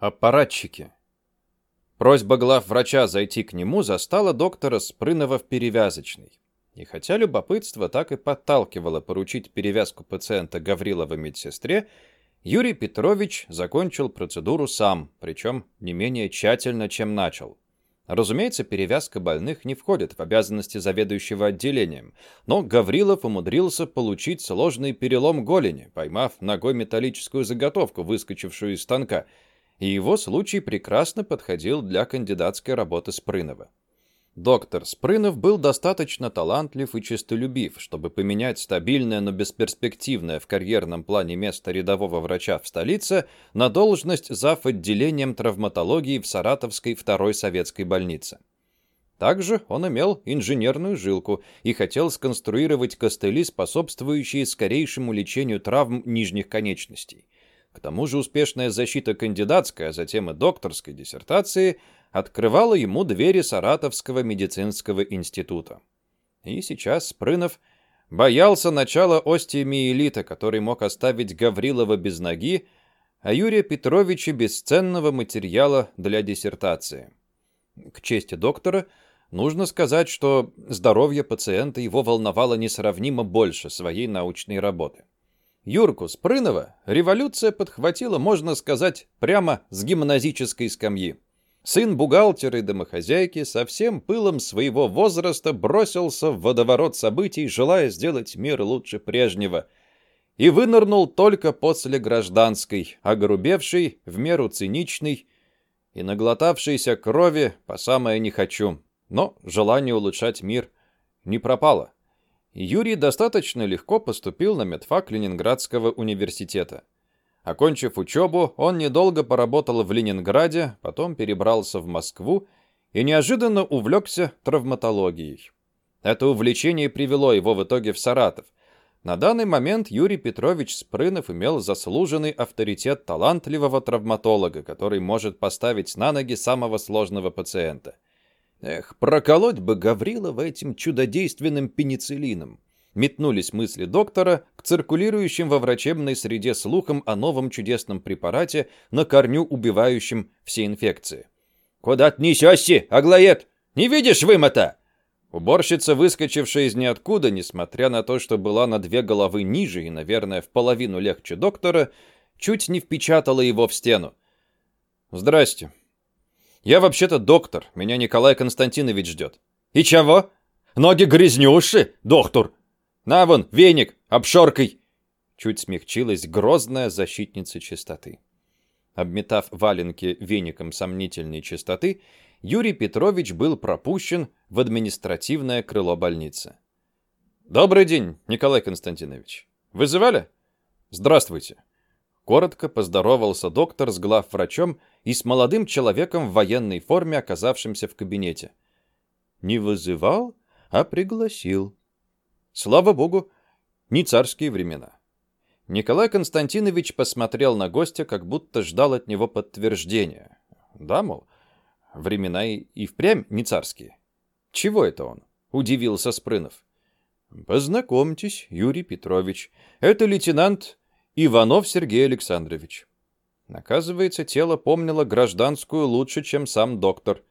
Аппаратчики. Просьба главврача зайти к нему застала доктора Спрынова в перевязочной. И хотя любопытство так и подталкивало поручить перевязку пациента Гаврилова медсестре, Юрий Петрович закончил процедуру сам, причем не менее тщательно, чем начал. Разумеется, перевязка больных не входит в обязанности заведующего отделением, но Гаврилов умудрился получить сложный перелом голени, поймав ногой металлическую заготовку, выскочившую из станка – и его случай прекрасно подходил для кандидатской работы Спрынова. Доктор Спрынов был достаточно талантлив и честолюбив, чтобы поменять стабильное, но бесперспективное в карьерном плане место рядового врача в столице на должность зав. отделением травматологии в Саратовской второй советской больнице. Также он имел инженерную жилку и хотел сконструировать костыли, способствующие скорейшему лечению травм нижних конечностей – к тому же успешная защита кандидатской, а затем и докторской диссертации открывала ему двери Саратовского медицинского института. И сейчас Спрынов боялся начала остеомиелита, который мог оставить Гаврилова без ноги, а Юрия Петровича бесценного материала для диссертации. К чести доктора, нужно сказать, что здоровье пациента его волновало несравнимо больше своей научной работы. Юрку Спрынова революция подхватила, можно сказать, прямо с гимназической скамьи. Сын бухгалтера и домохозяйки со всем пылом своего возраста бросился в водоворот событий, желая сделать мир лучше прежнего. И вынырнул только после гражданской, огрубевшей, в меру циничной и наглотавшейся крови по самое не хочу. Но желание улучшать мир не пропало. Юрий достаточно легко поступил на медфак Ленинградского университета. Окончив учебу, он недолго поработал в Ленинграде, потом перебрался в Москву и неожиданно увлекся травматологией. Это увлечение привело его в итоге в Саратов. На данный момент Юрий Петрович Спрынов имел заслуженный авторитет талантливого травматолога, который может поставить на ноги самого сложного пациента – Эх, проколоть бы Гаврилова этим чудодейственным пенициллином. Метнулись мысли доктора к циркулирующим во врачебной среде слухам о новом чудесном препарате, на корню убивающем все инфекции. «Куда ты несешься, Аглоед? Не видишь вымота?» Уборщица, выскочившая из ниоткуда, несмотря на то, что была на две головы ниже и, наверное, в половину легче доктора, чуть не впечатала его в стену. «Здрасте», я вообще-то доктор, меня Николай Константинович ждет. И чего? Ноги грязнющие, доктор. На вон, веник, обшоркой. Чуть смягчилась грозная защитница чистоты. Обметав валенки веником сомнительной чистоты, Юрий Петрович был пропущен в административное крыло больницы. «Добрый день, Николай Константинович. Вызывали?» «Здравствуйте». Коротко поздоровался доктор с главврачом и с молодым человеком в военной форме, оказавшимся в кабинете. Не вызывал, а пригласил. Слава богу, не царские времена. Николай Константинович посмотрел на гостя, как будто ждал от него подтверждения. Да, мол, времена и, и впрямь не царские. Чего это он? Удивился Спрынов. Познакомьтесь, Юрий Петрович. Это лейтенант Иванов Сергей Александрович. Оказывается, тело помнило гражданскую лучше, чем сам доктор.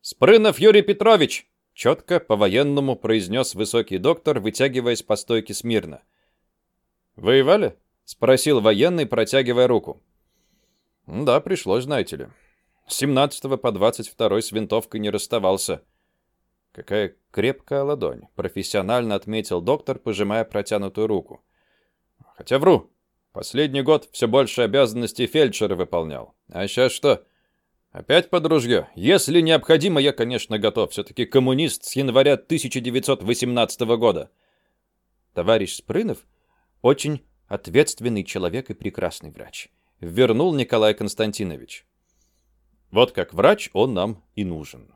«Спрынов Юрий Петрович!» — четко, по-военному произнес высокий доктор, вытягиваясь по стойке смирно. «Воевали?» — спросил военный, протягивая руку. «Да, пришлось, знаете ли. С 17 по 22 с винтовкой не расставался». «Какая крепкая ладонь», — профессионально отметил доктор, пожимая протянутую руку. «Хотя вру. Последний год все больше обязанностей фельдшера выполнял. А сейчас что? Опять под ружье? Если необходимо, я, конечно, готов. Все-таки коммунист с января 1918 года. Товарищ Спрынов очень ответственный человек и прекрасный врач. Вернул Николай Константинович. Вот как врач он нам и нужен.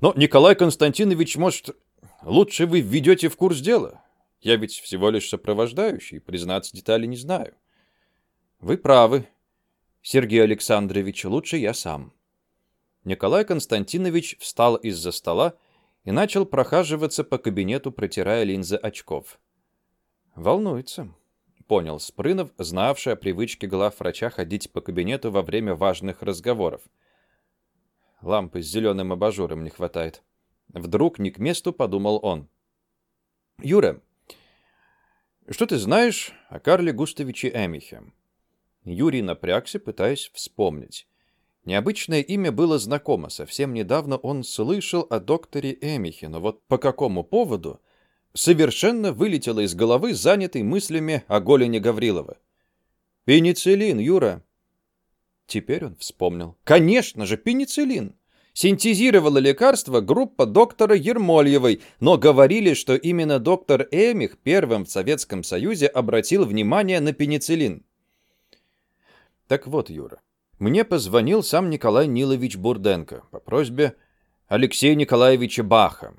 Но, Николай Константинович, может, лучше вы введете в курс дела? Я ведь всего лишь сопровождающий, признаться, детали не знаю. Вы правы, Сергей Александрович, лучше я сам. Николай Константинович встал из-за стола и начал прохаживаться по кабинету, протирая линзы очков. Волнуется. понял Спрынов, знавший о привычке главврача ходить по кабинету во время важных разговоров. Лампы с зеленым абажуром не хватает. Вдруг не к месту подумал он. «Юра, что ты знаешь о Карле Густавиче Эмихе?» Юрий напрягся, пытаясь вспомнить. Необычное имя было знакомо. Совсем недавно он слышал о докторе Эмихе, но вот по какому поводу совершенно вылетело из головы, занятой мыслями о голени Гаврилова. «Пенициллин, Юра!» Теперь он вспомнил. «Конечно же, пенициллин!» Синтезировала лекарство группа доктора Ермольевой, но говорили, что именно доктор Эмих первым в Советском Союзе обратил внимание на пенициллин. Так вот, Юра, мне позвонил сам Николай Нилович Бурденко по просьбе Алексея Николаевича Баха.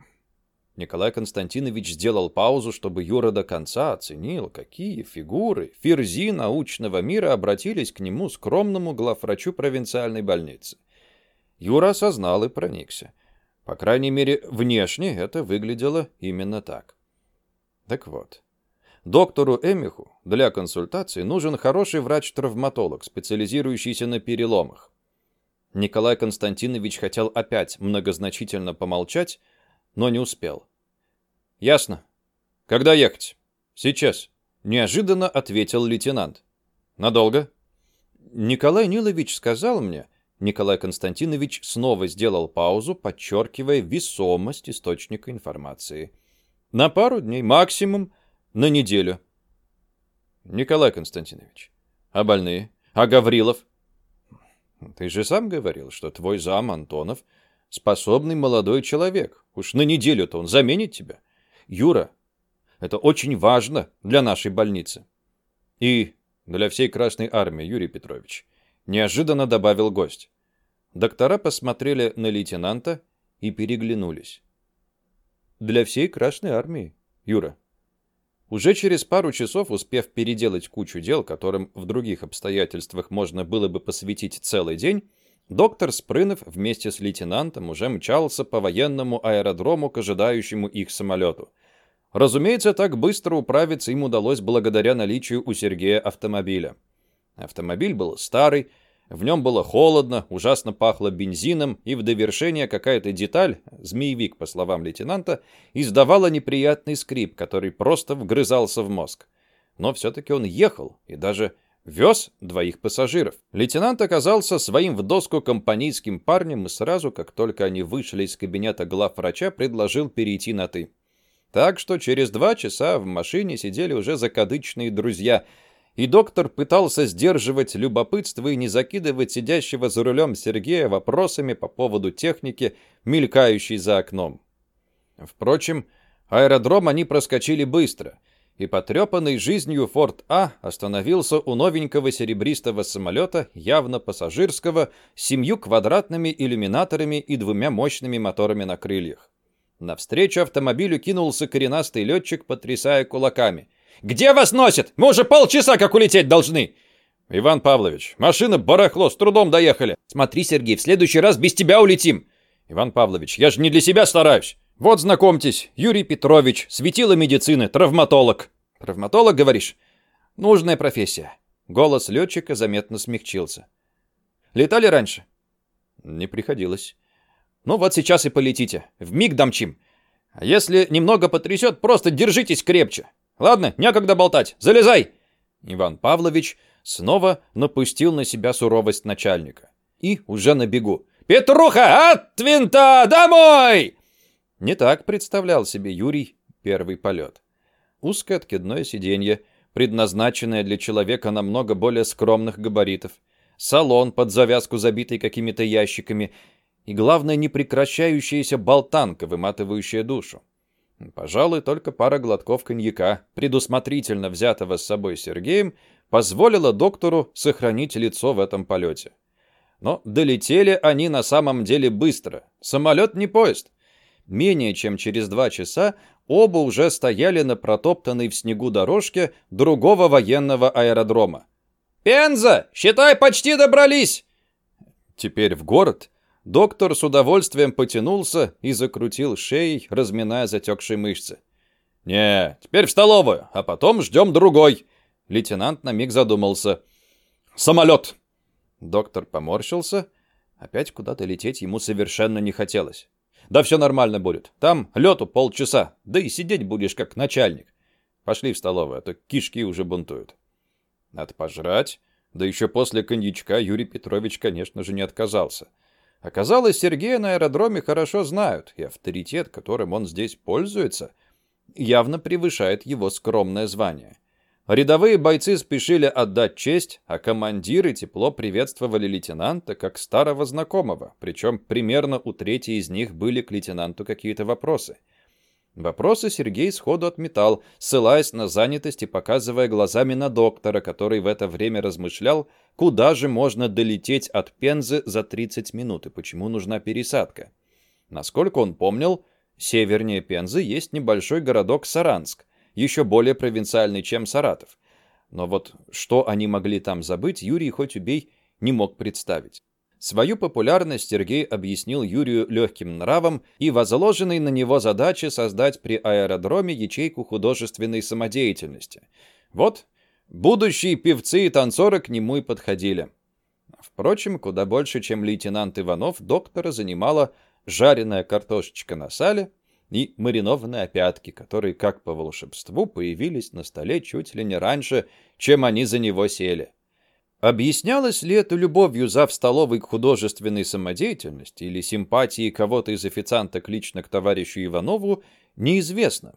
Николай Константинович сделал паузу, чтобы Юра до конца оценил, какие фигуры ферзи научного мира обратились к нему скромному главврачу провинциальной больницы. Юра осознал и проникся. По крайней мере, внешне это выглядело именно так. Так вот, Доктору Эмиху для консультации нужен хороший врач-травматолог, специализирующийся на переломах. Николай Константинович хотел опять многозначительно помолчать, но не успел. «Ясно. Когда ехать?» «Сейчас», — неожиданно ответил лейтенант. «Надолго?» «Николай Нилович сказал мне...» Николай Константинович снова сделал паузу, подчеркивая весомость источника информации. «На пару дней максимум на неделю. Николай Константинович, а больные? А Гаврилов? Ты же сам говорил, что твой зам Антонов способный молодой человек. Уж на неделю-то он заменит тебя. Юра, это очень важно для нашей больницы. И для всей Красной Армии, Юрий Петрович. Неожиданно добавил гость. Доктора посмотрели на лейтенанта и переглянулись. Для всей Красной Армии, Юра. Уже через пару часов, успев переделать кучу дел, которым в других обстоятельствах можно было бы посвятить целый день, доктор Спрынов вместе с лейтенантом уже мчался по военному аэродрому к ожидающему их самолету. Разумеется, так быстро управиться им удалось благодаря наличию у Сергея автомобиля. Автомобиль был старый, в нем было холодно, ужасно пахло бензином, и в довершение какая-то деталь, змеевик, по словам лейтенанта, издавала неприятный скрип, который просто вгрызался в мозг. Но все-таки он ехал и даже вез двоих пассажиров. Лейтенант оказался своим в доску компанейским парнем и сразу, как только они вышли из кабинета главврача, предложил перейти на «ты». Так что через два часа в машине сидели уже закадычные друзья – и доктор пытался сдерживать любопытство и не закидывать сидящего за рулем Сергея вопросами по поводу техники, мелькающей за окном. Впрочем, аэродром они проскочили быстро, и потрепанный жизнью Форт А остановился у новенького серебристого самолета, явно пассажирского, с семью квадратными иллюминаторами и двумя мощными моторами на крыльях. Навстречу автомобилю кинулся коренастый летчик, потрясая кулаками – где вас носит? Мы уже полчаса как улететь должны!» «Иван Павлович, машина барахло, с трудом доехали!» «Смотри, Сергей, в следующий раз без тебя улетим!» «Иван Павлович, я же не для себя стараюсь!» «Вот, знакомьтесь, Юрий Петрович, светило медицины, травматолог!» «Травматолог, говоришь?» «Нужная профессия!» Голос летчика заметно смягчился. «Летали раньше?» «Не приходилось». «Ну вот сейчас и полетите. В миг домчим. А если немного потрясет, просто держитесь крепче. Ладно, некогда болтать. Залезай!» Иван Павлович снова напустил на себя суровость начальника. И уже на бегу. «Петруха, от винта домой!» Не так представлял себе Юрий первый полет. Узкое откидное сиденье, предназначенное для человека намного более скромных габаритов, салон под завязку, забитый какими-то ящиками, и, главное, непрекращающаяся болтанка, выматывающая душу. Пожалуй, только пара глотков коньяка, предусмотрительно взятого с собой Сергеем, позволила доктору сохранить лицо в этом полете. Но долетели они на самом деле быстро. Самолет не поезд. Менее чем через два часа оба уже стояли на протоптанной в снегу дорожке другого военного аэродрома. «Пенза! Считай, почти добрались!» Теперь в город Доктор с удовольствием потянулся и закрутил шеей, разминая затекшие мышцы. «Не, теперь в столовую, а потом ждем другой». Лейтенант на миг задумался. «Самолет!» Доктор поморщился. Опять куда-то лететь ему совершенно не хотелось. «Да все нормально будет. Там лету полчаса. Да и сидеть будешь как начальник. Пошли в столовую, а то кишки уже бунтуют». Надо пожрать. Да еще после коньячка Юрий Петрович, конечно же, не отказался. Оказалось, Сергея на аэродроме хорошо знают, и авторитет, которым он здесь пользуется, явно превышает его скромное звание. Рядовые бойцы спешили отдать честь, а командиры тепло приветствовали лейтенанта как старого знакомого, причем примерно у трети из них были к лейтенанту какие-то вопросы. Вопросы Сергей сходу отметал, ссылаясь на занятость и показывая глазами на доктора, который в это время размышлял, куда же можно долететь от Пензы за 30 минут и почему нужна пересадка. Насколько он помнил, севернее Пензы есть небольшой городок Саранск, еще более провинциальный, чем Саратов. Но вот что они могли там забыть, Юрий, хоть убей, не мог представить. Свою популярность Сергей объяснил Юрию легким нравом и возложенной на него задаче создать при аэродроме ячейку художественной самодеятельности. Вот, будущие певцы и танцоры к нему и подходили. Впрочем, куда больше, чем лейтенант Иванов, доктора занимала жареная картошечка на сале, и маринованные опятки, которые, как по волшебству, появились на столе чуть ли не раньше, чем они за него сели. Объяснялось ли это любовью за в столовой к художественной самодеятельности или симпатией кого-то из официанток лично к товарищу Иванову, неизвестно,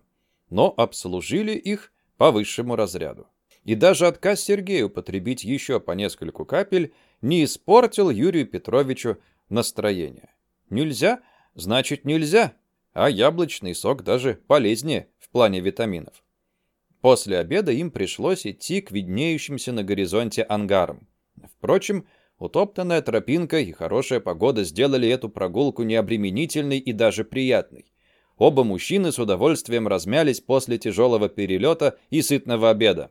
но обслужили их по высшему разряду. И даже отказ Сергею потребить еще по нескольку капель не испортил Юрию Петровичу настроение. Нельзя, значит нельзя, а яблочный сок даже полезнее в плане витаминов. После обеда им пришлось идти к виднеющимся на горизонте ангарам. Впрочем, утоптанная тропинка и хорошая погода сделали эту прогулку необременительной и даже приятной. Оба мужчины с удовольствием размялись после тяжелого перелета и сытного обеда.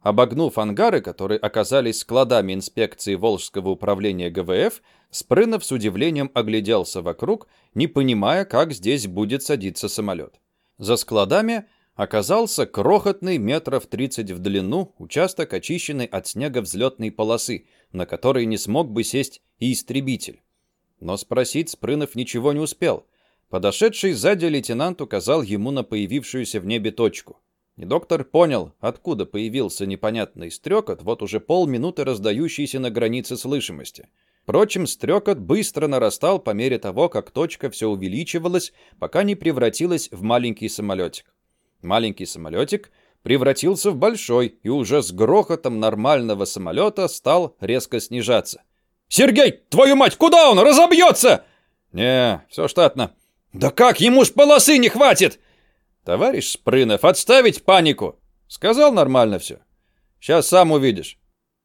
Обогнув ангары, которые оказались складами инспекции Волжского управления ГВФ, Спрынов с удивлением огляделся вокруг, не понимая, как здесь будет садиться самолет. За складами оказался крохотный метров 30 в длину участок, очищенный от снега взлетной полосы, на который не смог бы сесть и истребитель. Но спросить Спрынов ничего не успел. Подошедший сзади лейтенант указал ему на появившуюся в небе точку. И доктор понял, откуда появился непонятный стрекот, вот уже полминуты раздающийся на границе слышимости. Впрочем, стрекот быстро нарастал по мере того, как точка все увеличивалась, пока не превратилась в маленький самолетик. Маленький самолетик превратился в большой и уже с грохотом нормального самолета стал резко снижаться. «Сергей, твою мать, куда он? Разобьется!» «Не, все штатно». «Да как, ему ж полосы не хватит!» «Товарищ Спрынов, отставить панику!» «Сказал нормально все. Сейчас сам увидишь».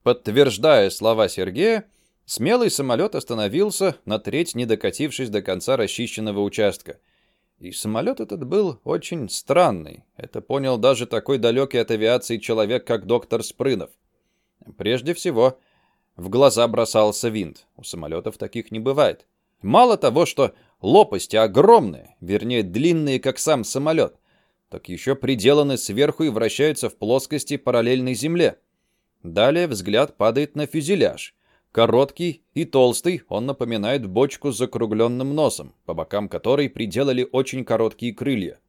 Подтверждая слова Сергея, смелый самолет остановился, на треть не докатившись до конца расчищенного участка. И самолет этот был очень странный. Это понял даже такой далекий от авиации человек, как доктор Спрынов. Прежде всего, в глаза бросался винт. У самолетов таких не бывает. Мало того, что лопасти огромные, вернее, длинные, как сам самолет — так еще приделаны сверху и вращаются в плоскости параллельной Земле. Далее взгляд падает на фюзеляж. Короткий и толстый, он напоминает бочку с закругленным носом, по бокам которой приделали очень короткие крылья.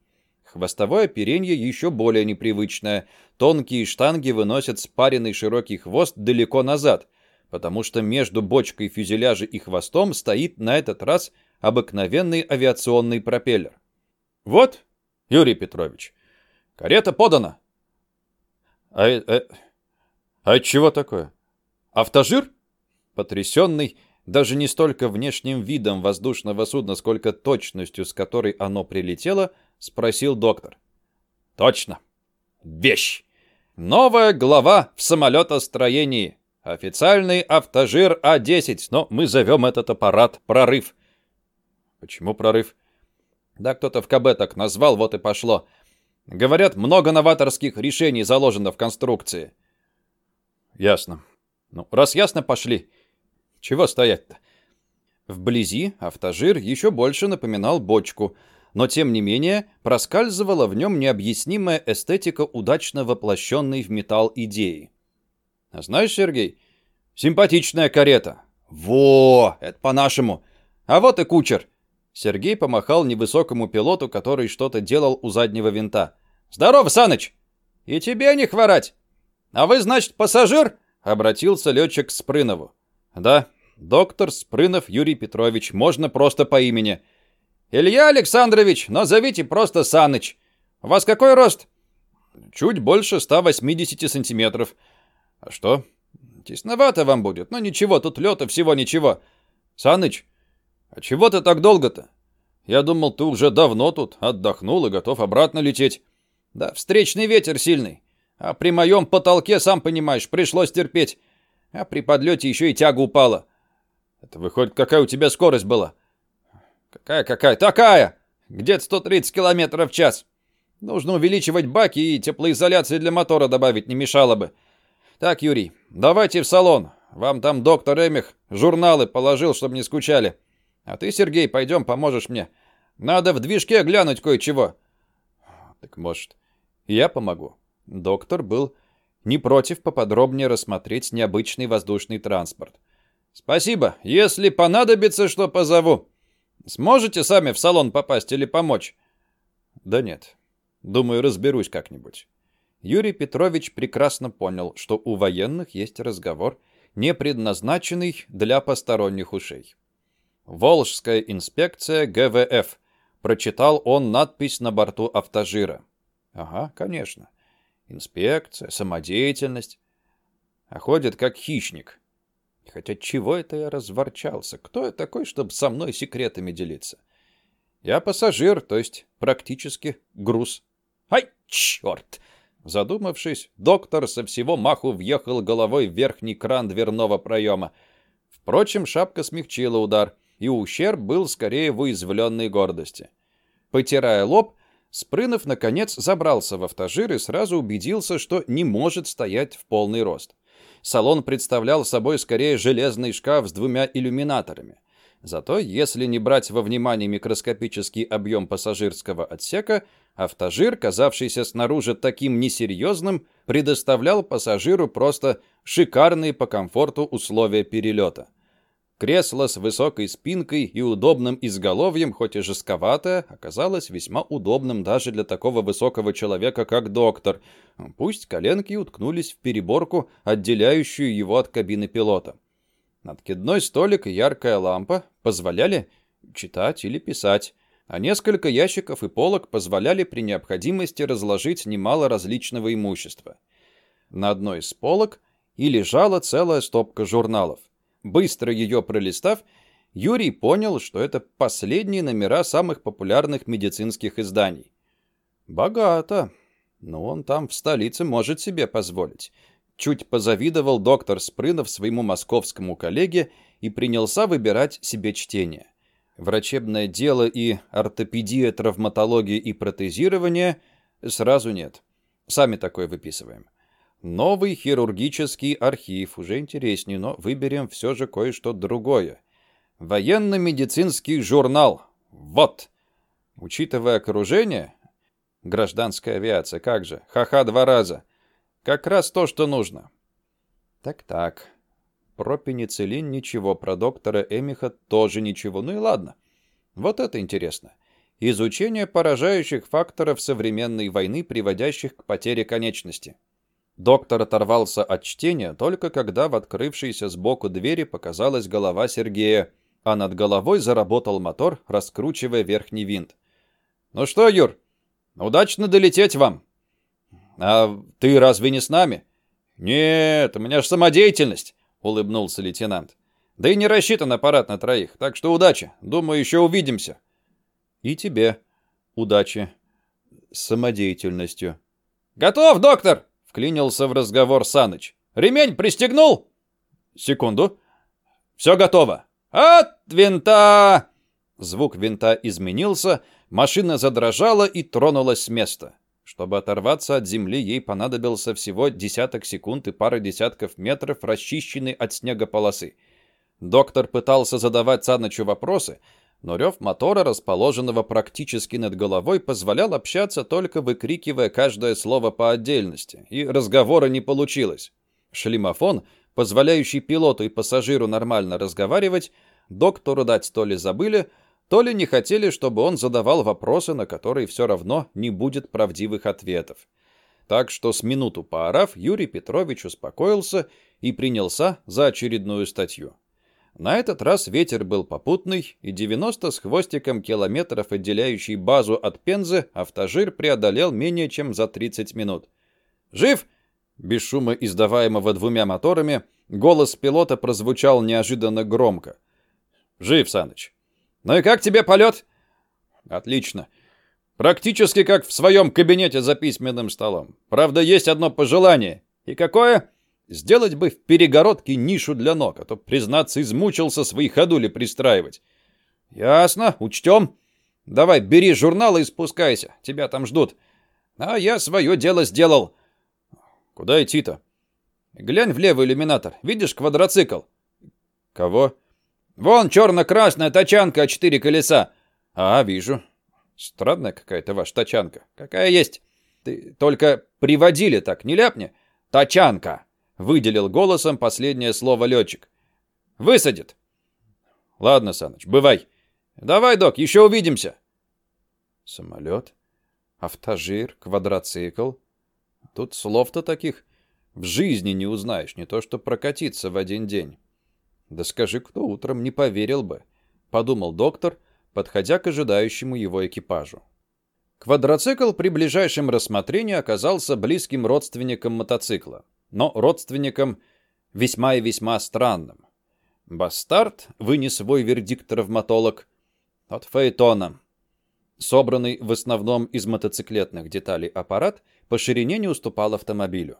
Хвостовое оперение еще более непривычное. Тонкие штанги выносят спаренный широкий хвост далеко назад, потому что между бочкой фюзеляжа и хвостом стоит на этот раз обыкновенный авиационный пропеллер. Вот Юрий Петрович, карета подана. А, а, а чего такое? Автожир? Потрясенный даже не столько внешним видом воздушного судна, сколько точностью, с которой оно прилетело, спросил доктор. Точно. Вещь. Новая глава в самолетостроении. Официальный автожир А-10, но мы зовем этот аппарат «Прорыв». Почему прорыв? Да кто-то в КБ так назвал, вот и пошло. Говорят, много новаторских решений заложено в конструкции. Ясно. Ну, раз ясно, пошли. Чего стоять-то? Вблизи автожир еще больше напоминал бочку. но тем не менее проскальзывала в нем необъяснимая эстетика удачно воплощенной в металл идеи. А знаешь, Сергей, симпатичная карета. Во, это по-нашему. А вот и кучер. Сергей помахал невысокому пилоту, который что-то делал у заднего винта. Здорово, Саныч. И тебе не хворать. А вы, значит, пассажир? Обратился летчик к Спрынову. Да, доктор Спрынов Юрий Петрович, можно просто по имени. Илья Александрович, но зовите просто Саныч. У вас какой рост? Чуть больше 180 сантиметров. А что? Тесновато вам будет. Но ничего, тут лёта всего ничего. Саныч, а чего ты так долго-то? Я думал, ты уже давно тут отдохнул и готов обратно лететь. Да, встречный ветер сильный. А при моем потолке, сам понимаешь, пришлось терпеть. А при подлете еще и тяга упала. Это выходит, какая у тебя скорость была? Какая-какая? Такая! Где-то 130 километров в час. Нужно увеличивать баки и теплоизоляции для мотора добавить не мешало бы. Так, Юрий, давайте в салон. Вам там доктор Эмих журналы положил, чтобы не скучали. А ты, Сергей, пойдем, поможешь мне. Надо в движке глянуть кое-чего. Так может, я помогу. Доктор был не против поподробнее рассмотреть необычный воздушный транспорт. Спасибо. Если понадобится, что позову. Сможете сами в салон попасть или помочь? Да нет. Думаю, разберусь как-нибудь. Юрий Петрович прекрасно понял, что у военных есть разговор, не предназначенный для посторонних ушей. «Волжская инспекция ГВФ», прочитал он надпись на борту автожира. Ага, конечно. Инспекция, самодеятельность. А ходит как хищник. Хотя чего это я разворчался? Кто я такой, чтобы со мной секретами делиться? Я пассажир, то есть практически груз. Ай, черт! Задумавшись, доктор со всего маху въехал головой в верхний кран дверного проема. Впрочем, шапка смягчила удар, и ущерб был скорее в уязвленной гордости. Потирая лоб, Спрынов, наконец, забрался в автожир и сразу убедился, что не может стоять в полный рост. Салон представлял собой скорее железный шкаф с двумя иллюминаторами. Зато, если не брать во внимание микроскопический объем пассажирского отсека, автожир, казавшийся снаружи таким несерьезным, предоставлял пассажиру просто шикарные по комфорту условия перелета. Кресло с высокой спинкой и удобным изголовьем, хоть и жестковатое, оказалось весьма удобным даже для такого высокого человека, как доктор. Пусть коленки уткнулись в переборку, отделяющую его от кабины пилота. Откидной столик и яркая лампа позволяли читать или писать, а несколько ящиков и полок позволяли при необходимости разложить немало различного имущества. На одной из полок и лежала целая стопка журналов. Быстро ее пролистав, Юрий понял, что это последние номера самых популярных медицинских изданий. Богато. Но он там в столице может себе позволить. Чуть позавидовал доктор Спрынов своему московскому коллеге и принялся выбирать себе чтение. Врачебное дело и ортопедия, травматология и протезирование сразу нет. Сами такое выписываем. Новый хирургический архив, уже интереснее, но выберем все же кое-что другое. Военно-медицинский журнал. Вот. Учитывая окружение, гражданская авиация, как же, ха-ха два раза. Как раз то, что нужно. Так-так. Про пенициллин ничего, про доктора Эмиха тоже ничего. Ну и ладно. Вот это интересно. Изучение поражающих факторов современной войны, приводящих к потере конечности. Доктор оторвался от чтения только когда в открывшейся сбоку двери показалась голова Сергея, а над головой заработал мотор, раскручивая верхний винт. «Ну что, Юр, удачно долететь вам!» «А ты разве не с нами?» «Нет, у меня же самодеятельность!» — улыбнулся лейтенант. «Да и не рассчитан аппарат на троих, так что удачи. Думаю, еще увидимся». «И тебе удачи с самодеятельностью». «Готов, доктор!» Вклинился в разговор Саныч. «Ремень пристегнул?» «Секунду. Все готово. От винта!» Звук винта изменился, машина задрожала и тронулась с места. Чтобы оторваться от земли, ей понадобился всего десяток секунд и пара десятков метров расчищенной от снега полосы. Доктор пытался задавать Санычу вопросы, но рев мотора, расположенного практически над головой, позволял общаться, только выкрикивая каждое слово по отдельности, и разговора не получилось. Шлемофон, позволяющий пилоту и пассажиру нормально разговаривать, доктору дать то ли забыли, то ли не хотели, чтобы он задавал вопросы, на которые все равно не будет правдивых ответов. Так что с минуту поорав, Юрий Петрович успокоился и принялся за очередную статью. На этот раз ветер был попутный, и 90 с хвостиком километров, отделяющий базу от Пензы, автожир преодолел менее чем за 30 минут. «Жив!» Без шума, издаваемого двумя моторами, голос пилота прозвучал неожиданно громко. «Жив, Саныч!» «Ну и как тебе полет?» «Отлично. Практически как в своем кабинете за письменным столом. Правда, есть одно пожелание. И какое?» Сделать бы в перегородке нишу для ног, а то, признаться, измучился свои ходули пристраивать. Ясно, учтем. Давай, бери журнал и спускайся, тебя там ждут. А я свое дело сделал. Куда идти-то? Глянь в левый иллюминатор, видишь квадроцикл? Кого? Вон черно-красная тачанка, четыре колеса. А, вижу. Странная какая-то ваша тачанка. Какая есть. Ты только приводили так, не ляпни. Тачанка. Выделил голосом последнее слово летчик. «Высадит!» «Ладно, Саныч, бывай. Давай, док, еще увидимся!» Самолет, автожир, квадроцикл. Тут слов-то таких в жизни не узнаешь, не то что прокатиться в один день. Да скажи, кто утром не поверил бы, подумал доктор, подходя к ожидающему его экипажу. Квадроцикл при ближайшем рассмотрении оказался близким родственником мотоцикла но родственникам весьма и весьма странным. Бастард вынес свой вердикт травматолог от Фейтона. Собранный в основном из мотоциклетных деталей аппарат по ширине не уступал автомобилю.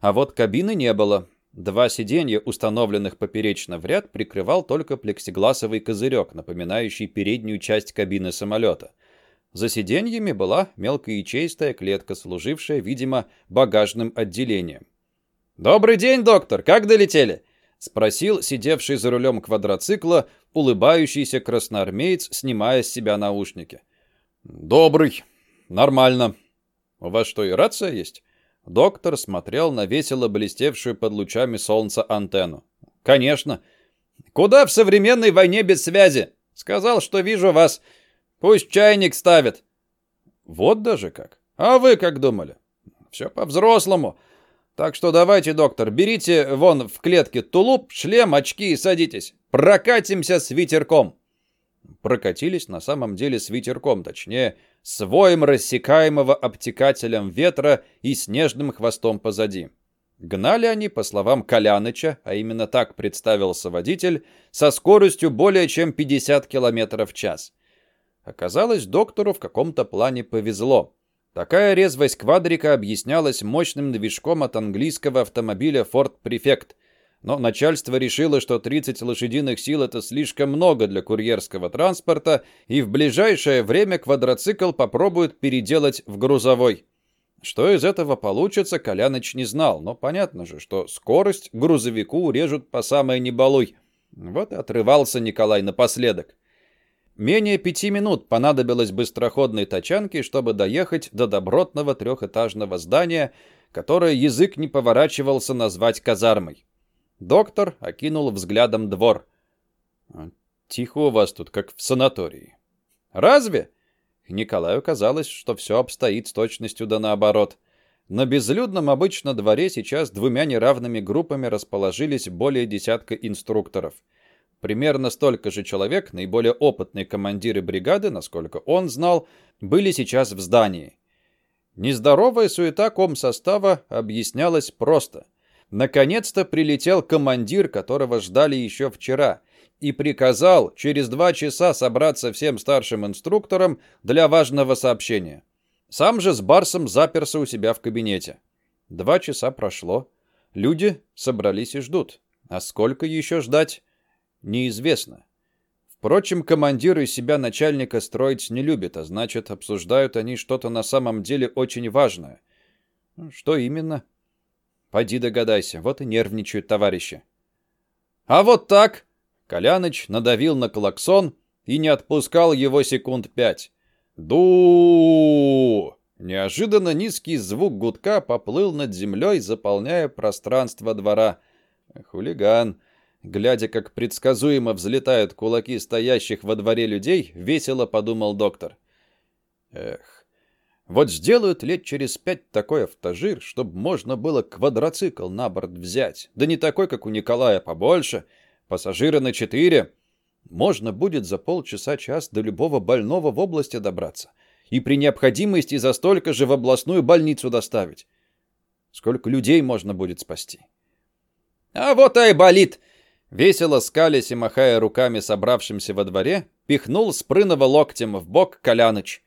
А вот кабины не было. Два сиденья, установленных поперечно в ряд, прикрывал только плексигласовый козырек, напоминающий переднюю часть кабины самолета. За сиденьями была мелкоячеистая клетка, служившая, видимо, багажным отделением. «Добрый день, доктор! Как долетели?» — спросил сидевший за рулем квадроцикла улыбающийся красноармеец, снимая с себя наушники. «Добрый. Нормально. У вас что, и рация есть?» Доктор смотрел на весело блестевшую под лучами солнца антенну. «Конечно. Куда в современной войне без связи? Сказал, что вижу вас. Пусть чайник ставит». «Вот даже как. А вы как думали?» «Все по-взрослому». Так что давайте, доктор, берите вон в клетке тулуп, шлем, очки и садитесь. Прокатимся с ветерком. Прокатились на самом деле с ветерком, точнее, с воем рассекаемого обтекателем ветра и снежным хвостом позади. Гнали они, по словам Коляныча, а именно так представился водитель, со скоростью более чем 50 км в час. Оказалось, доктору в каком-то плане повезло. Такая резвость квадрика объяснялась мощным движком от английского автомобиля Ford Prefect, но начальство решило, что 30 лошадиных сил это слишком много для курьерского транспорта, и в ближайшее время квадроцикл попробуют переделать в грузовой. Что из этого получится, Коляныч не знал, но понятно же, что скорость грузовику урежут по самой небалуй. Вот и отрывался Николай напоследок. Менее пяти минут понадобилось быстроходной тачанке, чтобы доехать до добротного трехэтажного здания, которое язык не поворачивался назвать казармой. Доктор окинул взглядом двор. «А, «Тихо у вас тут, как в санатории». «Разве?» Николаю казалось, что все обстоит с точностью да наоборот. На безлюдном обычно дворе сейчас двумя неравными группами расположились более десятка инструкторов — Примерно столько же человек, наиболее опытные командиры бригады, насколько он знал, были сейчас в здании. Нездоровая суета комсостава объяснялась просто. Наконец-то прилетел командир, которого ждали еще вчера, и приказал через два часа собраться всем старшим инструкторам для важного сообщения. Сам же с Барсом заперся у себя в кабинете. Два часа прошло. Люди собрались и ждут. А сколько еще ждать? Неизвестно. Впрочем, командиры себя начальника строить не любят, а значит, обсуждают они что-то на самом деле очень важное. Ну, что именно? Пойди догадайся, вот и нервничают товарищи. А вот так! Коляныч надавил на клаксон, и не отпускал его секунд пять. ду Неожиданно низкий звук гудка поплыл над землей, заполняя пространство двора. Хулиган. Глядя, как предсказуемо взлетают кулаки стоящих во дворе людей, весело подумал доктор. Эх, вот сделают лет через пять такой автожир, чтобы можно было квадроцикл на борт взять. Да не такой, как у Николая, побольше. Пассажира на четыре. Можно будет за полчаса-час до любого больного в области добраться. И при необходимости за столько же в областную больницу доставить. Сколько людей можно будет спасти. А вот и болит. Весело скалясь и махая руками собравшимся во дворе, пихнул Спрынова локтем в бок Коляныч.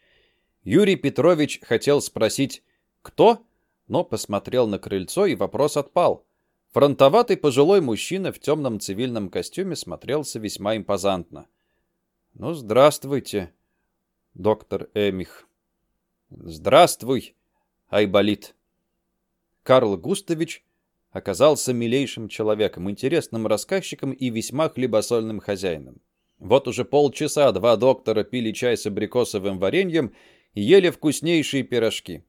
Юрий Петрович хотел спросить «Кто?», но посмотрел на крыльцо, и вопрос отпал. Фронтоватый пожилой мужчина в темном цивильном костюме смотрелся весьма импозантно. «Ну, здравствуйте, доктор Эмих». «Здравствуй, Айболит». Карл Густавич оказался милейшим человеком, интересным рассказчиком и весьма хлебосольным хозяином. Вот уже полчаса два доктора пили чай с абрикосовым вареньем и ели вкуснейшие пирожки.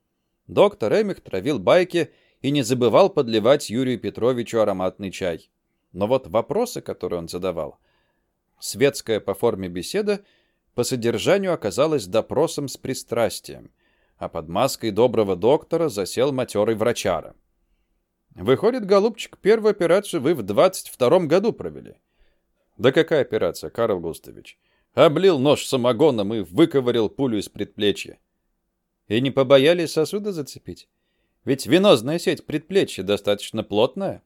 Доктор Эмих травил байки и не забывал подливать Юрию Петровичу ароматный чай. Но вот вопросы, которые он задавал, светская по форме беседа, по содержанию оказалась допросом с пристрастием, а под маской доброго доктора засел матерый врачара. Выходит, голубчик, первую операцию вы в 22-м году провели. Да какая операция, Карл Густавич? Облил нож самогоном и выковырил пулю из предплечья. И не побоялись сосуда зацепить? Ведь венозная сеть предплечья достаточно плотная.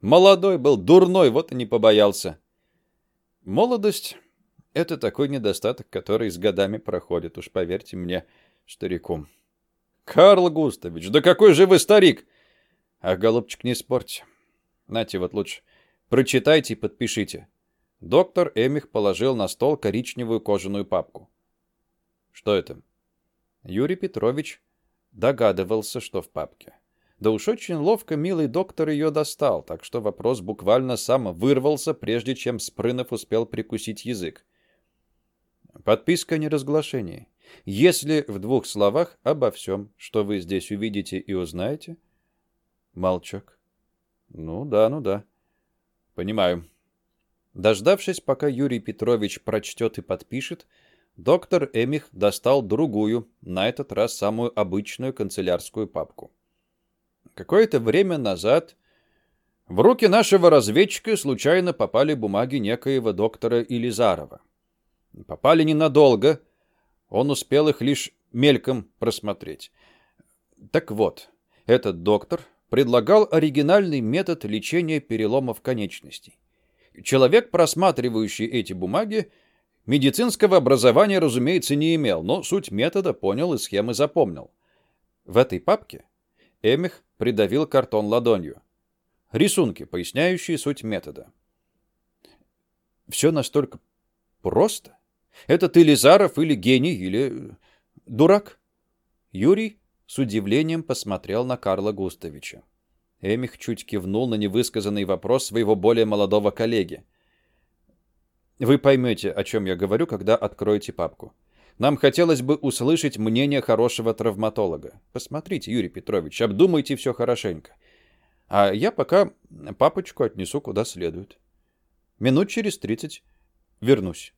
Молодой был, дурной, вот и не побоялся. Молодость — это такой недостаток, который с годами проходит, уж поверьте мне, старику. Карл Густавич, да какой же вы старик! А голубчик, не спорьте. Нате вот лучше. Прочитайте и подпишите. Доктор Эмих положил на стол коричневую кожаную папку. Что это? Юрий Петрович догадывался, что в папке. Да уж очень ловко милый доктор ее достал, так что вопрос буквально сам вырвался, прежде чем Спрынов успел прикусить язык. Подписка о неразглашении. Если в двух словах обо всем, что вы здесь увидите и узнаете, Молчок. Ну да, ну да. Понимаю. Дождавшись, пока Юрий Петрович прочтет и подпишет, доктор Эмих достал другую, на этот раз самую обычную канцелярскую папку. Какое-то время назад в руки нашего разведчика случайно попали бумаги некоего доктора Илизарова. Попали ненадолго, он успел их лишь мельком просмотреть. Так вот, этот доктор предлагал оригинальный метод лечения переломов конечностей. Человек, просматривающий эти бумаги, медицинского образования, разумеется, не имел, но суть метода понял и схемы запомнил. В этой папке Эмих придавил картон ладонью. Рисунки, поясняющие суть метода. Все настолько просто. Это ты Лизаров или гений, или дурак. Юрий с удивлением посмотрел на Карла Густавича. Эмих чуть кивнул на невысказанный вопрос своего более молодого коллеги. «Вы поймете, о чем я говорю, когда откроете папку. Нам хотелось бы услышать мнение хорошего травматолога. Посмотрите, Юрий Петрович, обдумайте все хорошенько. А я пока папочку отнесу куда следует. Минут через тридцать вернусь».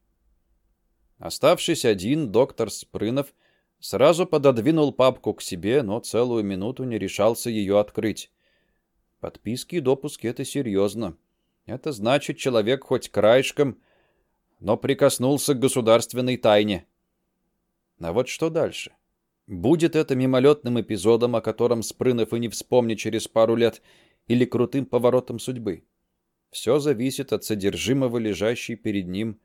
Оставшись один, доктор Спрынов Сразу пододвинул папку к себе, но целую минуту не решался ее открыть. Подписки и допуски — это серьезно. Это значит, человек хоть краешком, но прикоснулся к государственной тайне. А вот что дальше? Будет это мимолетным эпизодом, о котором Спрынов и не вспомнит через пару лет, или крутым поворотом судьбы? Все зависит от содержимого лежащей перед ним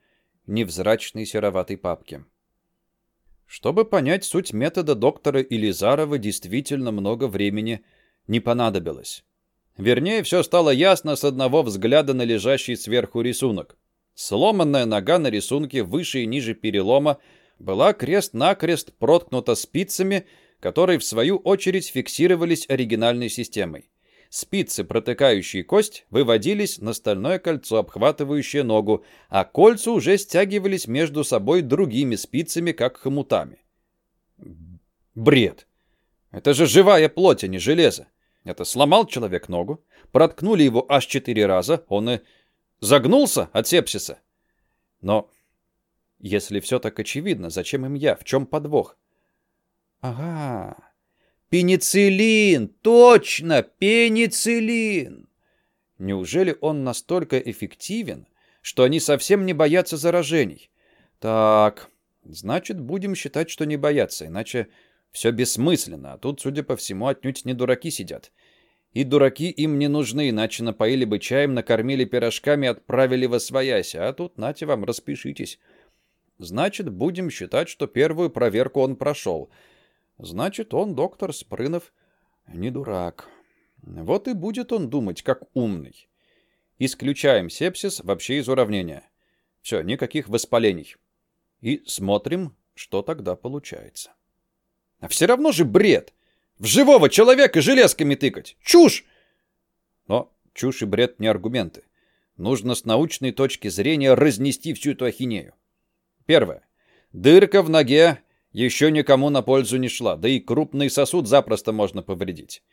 невзрачной сероватой папки. Чтобы понять суть метода доктора Илизарова, действительно много времени не понадобилось. Вернее, все стало ясно с одного взгляда на лежащий сверху рисунок. Сломанная нога на рисунке выше и ниже перелома была крест-накрест проткнута спицами, которые в свою очередь фиксировались оригинальной системой. Спицы, протыкающие кость, выводились на стальное кольцо, обхватывающее ногу, а кольца уже стягивались между собой другими спицами, как хомутами. Бред! Это же живая плоть, а не железо. Это сломал человек ногу, проткнули его аж четыре раза, он и загнулся от сепсиса. Но если все так очевидно, зачем им я? В чем подвох? Ага, пенициллин! Точно, пенициллин! Неужели он настолько эффективен, что они совсем не боятся заражений? Так, значит, будем считать, что не боятся, иначе все бессмысленно, а тут, судя по всему, отнюдь не дураки сидят. И дураки им не нужны, иначе напоили бы чаем, накормили пирожками, отправили во своясь, а тут, нате вам, распишитесь. Значит, будем считать, что первую проверку он прошел. Значит, он, доктор Спрынов, не дурак. Вот и будет он думать, как умный. Исключаем сепсис вообще из уравнения. Все, никаких воспалений. И смотрим, что тогда получается. А все равно же бред. В живого человека железками тыкать. Чушь! Но чушь и бред не аргументы. Нужно с научной точки зрения разнести всю эту ахинею. Первое. Дырка в ноге еще никому на пользу не шла, да и крупный сосуд запросто можно повредить.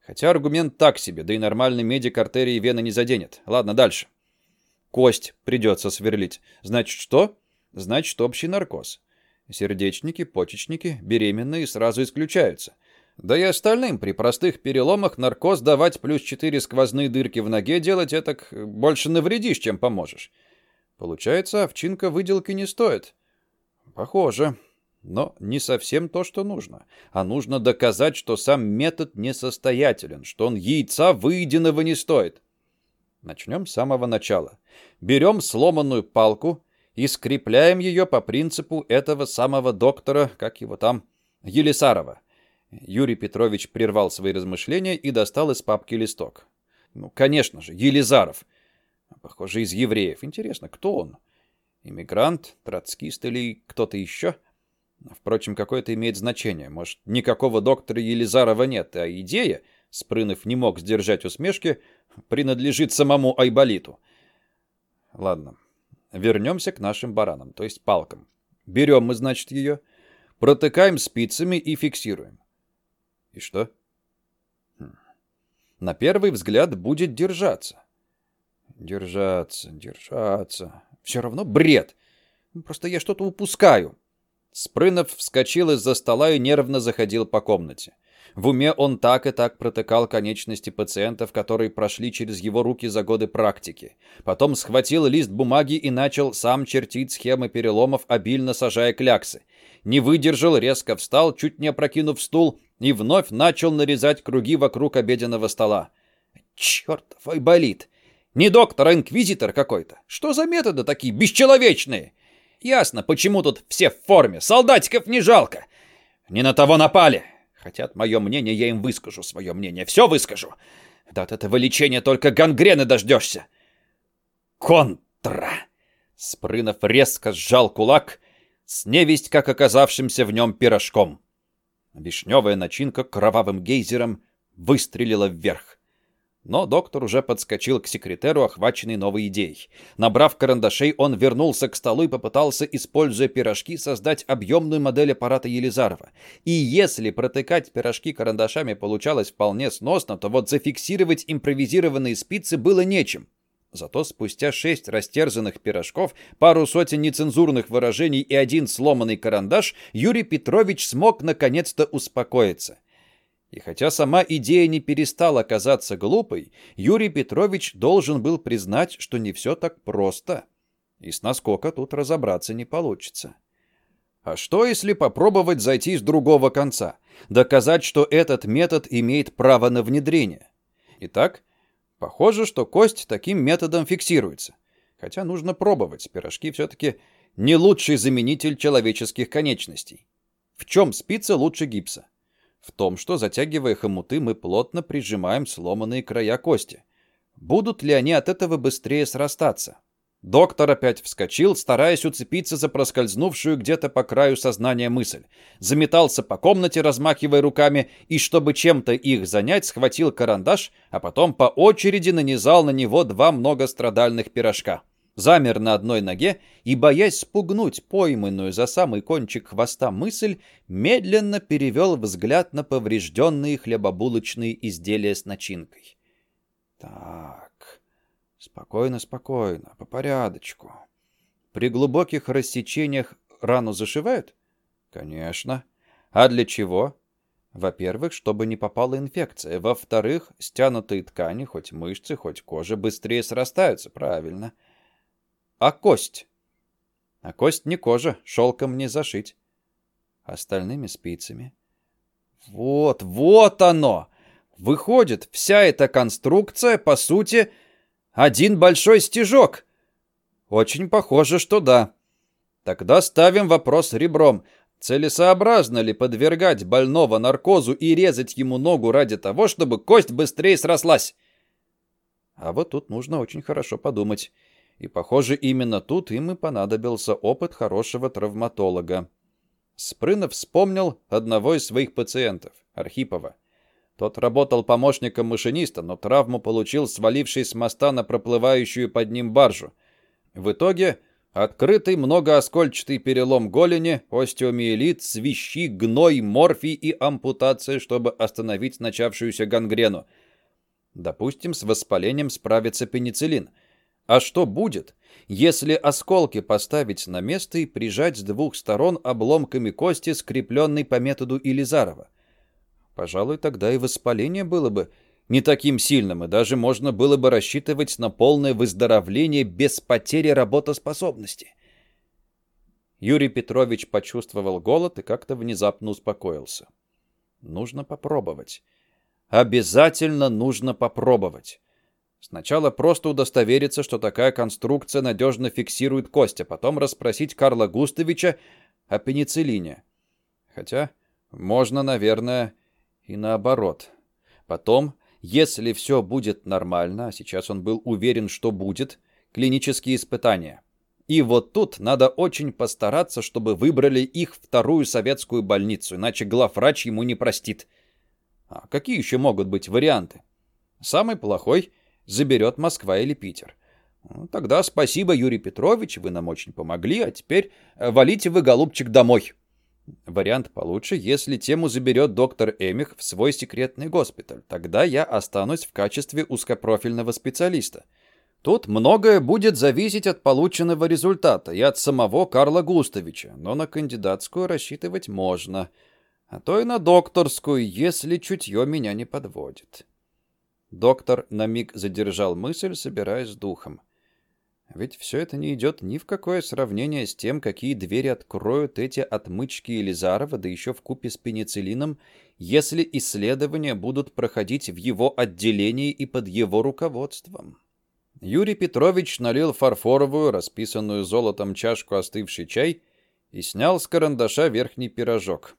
Хотя аргумент так себе, да и нормальный медик артерии и вены не заденет. Ладно, дальше. Кость придется сверлить. Значит, что? Значит, общий наркоз. Сердечники, почечники, беременные сразу исключаются. Да и остальным при простых переломах наркоз давать плюс 4 сквозные дырки в ноге делать это больше навредишь, чем поможешь. Получается, овчинка выделки не стоит. Похоже. Но не совсем то, что нужно. А нужно доказать, что сам метод несостоятелен, что он яйца выеденного не стоит. Начнем с самого начала. Берем сломанную палку и скрепляем ее по принципу этого самого доктора, как его там, Елисарова. Юрий Петрович прервал свои размышления и достал из папки листок. Ну, конечно же, Елизаров. Похоже, из евреев. Интересно, кто он? Иммигрант, троцкист или кто-то еще? Впрочем, какое-то имеет значение. Может, никакого доктора Елизарова нет, а идея, Спрынов не мог сдержать усмешки, принадлежит самому Айболиту. Ладно, вернемся к нашим баранам, то есть палкам. Берем мы, значит, ее, протыкаем спицами и фиксируем. И что? Хм. На первый взгляд будет держаться. Держаться, держаться. Все равно бред. Просто я что-то упускаю. Спрынов вскочил из-за стола и нервно заходил по комнате. В уме он так и так протыкал конечности пациентов, которые прошли через его руки за годы практики. Потом схватил лист бумаги и начал сам чертить схемы переломов, обильно сажая кляксы. Не выдержал, резко встал, чуть не опрокинув стул, и вновь начал нарезать круги вокруг обеденного стола. «Чертов, ой, болит! Не доктор, а инквизитор какой-то. Что за методы такие бесчеловечные? Ясно, почему тут все в форме. Солдатиков не жалко. Не на того напали. Хотят мое мнение, я им выскажу свое мнение. Все выскажу. Да от этого лечения только гангрены дождешься. Контра. Спрынов резко сжал кулак с невесть как оказавшимся в нем пирожком. Вишневая начинка кровавым гейзером выстрелила вверх. Но доктор уже подскочил к секретеру, охваченный новой идеей. Набрав карандашей, он вернулся к столу и попытался, используя пирожки, создать объемную модель аппарата Елизарова. И если протыкать пирожки карандашами получалось вполне сносно, то вот зафиксировать импровизированные спицы было нечем. Зато спустя шесть растерзанных пирожков, пару сотен нецензурных выражений и один сломанный карандаш, Юрий Петрович смог наконец-то успокоиться — и хотя сама идея не перестала казаться глупой, Юрий Петрович должен был признать, что не все так просто. И с наскока тут разобраться не получится. А что, если попробовать зайти с другого конца? Доказать, что этот метод имеет право на внедрение? Итак, похоже, что кость таким методом фиксируется. Хотя нужно пробовать, пирожки все-таки не лучший заменитель человеческих конечностей. В чем спица лучше гипса? В том, что, затягивая хомуты, мы плотно прижимаем сломанные края кости. Будут ли они от этого быстрее срастаться? Доктор опять вскочил, стараясь уцепиться за проскользнувшую где-то по краю сознания мысль. Заметался по комнате, размахивая руками, и, чтобы чем-то их занять, схватил карандаш, а потом по очереди нанизал на него два многострадальных пирожка. Замер на одной ноге и, боясь спугнуть пойманную за самый кончик хвоста мысль, медленно перевел взгляд на поврежденные хлебобулочные изделия с начинкой. Так... Спокойно, спокойно, по порядочку. При глубоких рассечениях рану зашивают? Конечно. А для чего? Во-первых, чтобы не попала инфекция. Во-вторых, стянутые ткани, хоть мышцы, хоть кожа, быстрее срастаются, правильно. А кость? А кость не кожа, шелком не зашить. Остальными спицами. Вот, вот оно! Выходит, вся эта конструкция, по сути, один большой стежок. Очень похоже, что да. Тогда ставим вопрос ребром. Целесообразно ли подвергать больного наркозу и резать ему ногу ради того, чтобы кость быстрее срослась? А вот тут нужно очень хорошо подумать. И, похоже, именно тут им и понадобился опыт хорошего травматолога. Спрынов вспомнил одного из своих пациентов, Архипова. Тот работал помощником машиниста, но травму получил, свалившись с моста на проплывающую под ним баржу. В итоге открытый многооскольчатый перелом голени, остеомиелит, свищи, гной, морфий и ампутация, чтобы остановить начавшуюся гангрену. Допустим, с воспалением справится пенициллин. А что будет, если осколки поставить на место и прижать с двух сторон обломками кости, скрепленной по методу Илизарова? Пожалуй, тогда и воспаление было бы не таким сильным, и даже можно было бы рассчитывать на полное выздоровление без потери работоспособности. Юрий Петрович почувствовал голод и как-то внезапно успокоился. Нужно попробовать. Обязательно нужно попробовать. Сначала просто удостовериться, что такая конструкция надежно фиксирует кость, а потом расспросить Карла Густавича о пенициллине. Хотя можно, наверное, и наоборот. Потом, если все будет нормально, а сейчас он был уверен, что будет, клинические испытания. И вот тут надо очень постараться, чтобы выбрали их вторую советскую больницу, иначе главврач ему не простит. А какие еще могут быть варианты? Самый плохой заберет Москва или Питер. Ну, тогда спасибо, Юрий Петрович, вы нам очень помогли, а теперь валите вы, голубчик, домой. Вариант получше, если тему заберет доктор Эмих в свой секретный госпиталь. Тогда я останусь в качестве узкопрофильного специалиста. Тут многое будет зависеть от полученного результата и от самого Карла Густавича, но на кандидатскую рассчитывать можно, а то и на докторскую, если чутье меня не подводит. Доктор на миг задержал мысль, собираясь с духом. Ведь все это не идет ни в какое сравнение с тем, какие двери откроют эти отмычки Елизарова, да еще в купе с пенициллином, если исследования будут проходить в его отделении и под его руководством. Юрий Петрович налил фарфоровую, расписанную золотом чашку остывший чай и снял с карандаша верхний пирожок.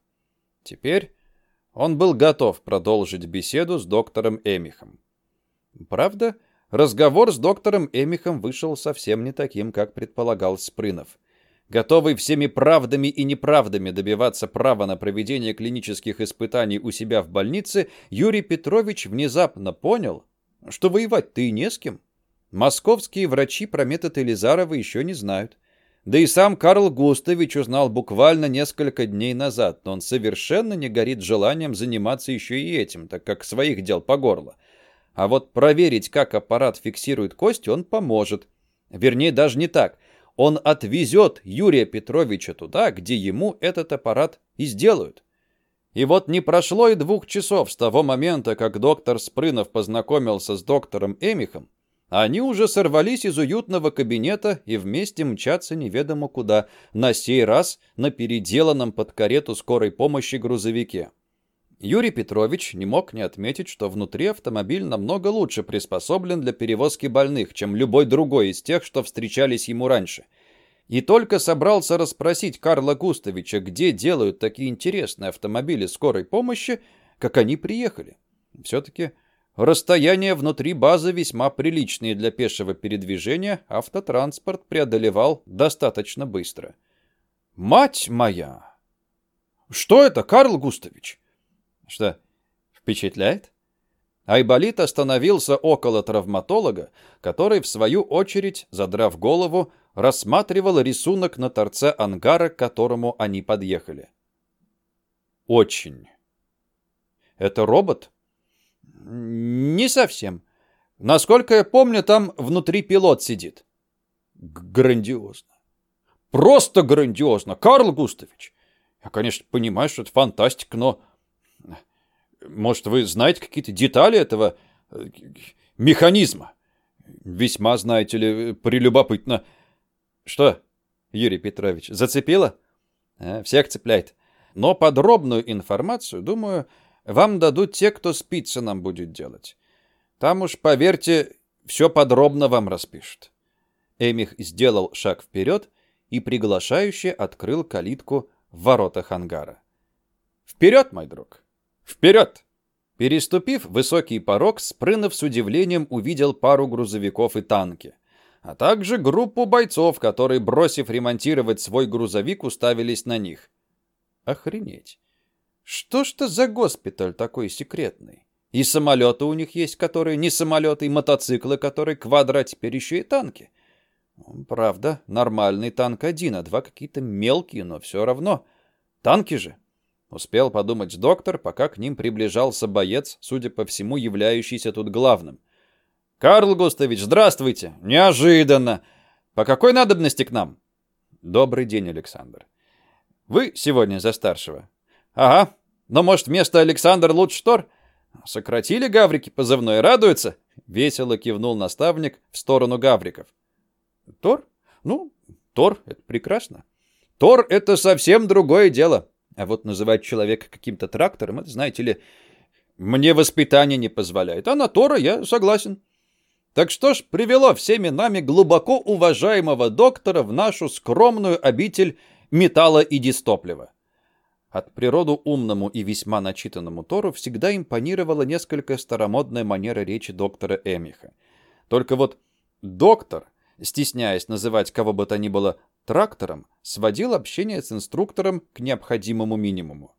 Теперь он был готов продолжить беседу с доктором Эмихом. Правда, Разговор с доктором Эмихом вышел совсем не таким, как предполагал Спрынов. Готовый всеми правдами и неправдами добиваться права на проведение клинических испытаний у себя в больнице, Юрий Петрович внезапно понял, что воевать-то и не с кем. Московские врачи про метод Элизарова еще не знают. Да и сам Карл Густавич узнал буквально несколько дней назад, но он совершенно не горит желанием заниматься еще и этим, так как своих дел по горло. А вот проверить, как аппарат фиксирует кость, он поможет. Вернее, даже не так. Он отвезет Юрия Петровича туда, где ему этот аппарат и сделают. И вот не прошло и двух часов с того момента, как доктор Спрынов познакомился с доктором Эмихом, они уже сорвались из уютного кабинета и вместе мчатся неведомо куда, на сей раз на переделанном под карету скорой помощи грузовике. Юрий Петрович не мог не отметить, что внутри автомобиль намного лучше приспособлен для перевозки больных, чем любой другой из тех, что встречались ему раньше. И только собрался расспросить Карла Густавича, где делают такие интересные автомобили скорой помощи, как они приехали. Все-таки расстояние внутри базы весьма приличные для пешего передвижения, автотранспорт преодолевал достаточно быстро. «Мать моя!» «Что это, Карл Густавич?» «Что, впечатляет?» Айболит остановился около травматолога, который, в свою очередь, задрав голову, рассматривал рисунок на торце ангара, к которому они подъехали. «Очень». «Это робот?» «Не совсем. Насколько я помню, там внутри пилот сидит». «Грандиозно. Просто грандиозно, Карл Густавич. Я, конечно, понимаю, что это фантастика, но может, вы знаете какие-то детали этого э, механизма? Весьма, знаете ли, прелюбопытно. Что, Юрий Петрович, зацепило? А, всех цепляет. Но подробную информацию, думаю, вам дадут те, кто спицы нам будет делать. Там уж, поверьте, все подробно вам распишут. Эмих сделал шаг вперед и приглашающе открыл калитку в воротах ангара. «Вперед, мой друг!» Вперед!» Переступив высокий порог, Спрынов с удивлением увидел пару грузовиков и танки, а также группу бойцов, которые, бросив ремонтировать свой грузовик, уставились на них. Охренеть! Что ж это за госпиталь такой секретный? И самолеты у них есть, которые не самолеты, и мотоциклы, которые квадра, теперь еще и танки. Правда, нормальный танк один, а два какие-то мелкие, но все равно. Танки же. Успел подумать доктор, пока к ним приближался боец, судя по всему, являющийся тут главным. «Карл Густавич, здравствуйте! Неожиданно! По какой надобности к нам?» «Добрый день, Александр. Вы сегодня за старшего?» «Ага. Но, может, вместо Александр лучше Тор?» «Сократили гаврики позывной, радуются?» Весело кивнул наставник в сторону гавриков. «Тор? Ну, Тор — это прекрасно. Тор — это совсем другое дело. А вот называть человека каким-то трактором, это, знаете ли, мне воспитание не позволяет. А на Тора я согласен. Так что ж привело всеми нами глубоко уважаемого доктора в нашу скромную обитель металла и дистоплива? От природу умному и весьма начитанному Тору всегда импонировала несколько старомодная манера речи доктора Эмиха. Только вот доктор, стесняясь называть кого бы то ни было трактором, сводил общение с инструктором к необходимому минимуму.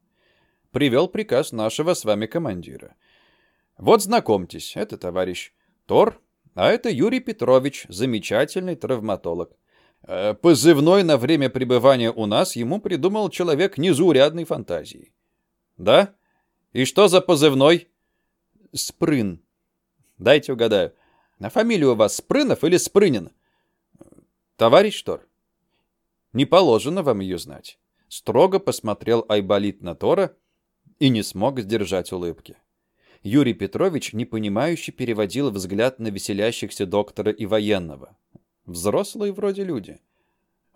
Привел приказ нашего с вами командира. Вот знакомьтесь, это товарищ Тор, а это Юрий Петрович, замечательный травматолог. Э, позывной на время пребывания у нас ему придумал человек незаурядной фантазии. Да? И что за позывной? Спрын. Дайте угадаю. На фамилию у вас Спрынов или Спрынин? Товарищ Тор, не положено вам ее знать. Строго посмотрел Айболит на Тора и не смог сдержать улыбки. Юрий Петрович, непонимающе, переводил взгляд на веселящихся доктора и военного. Взрослые вроде люди.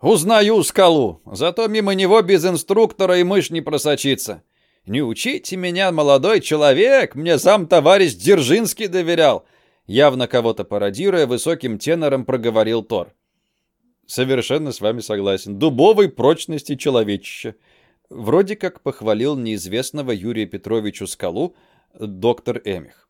«Узнаю скалу, зато мимо него без инструктора и мышь не просочится. Не учите меня, молодой человек, мне сам товарищ Дзержинский доверял». Явно кого-то пародируя, высоким тенором проговорил Тор. Совершенно с вами согласен. Дубовой прочности человечища. Вроде как похвалил неизвестного Юрия Петровичу скалу доктор Эмих.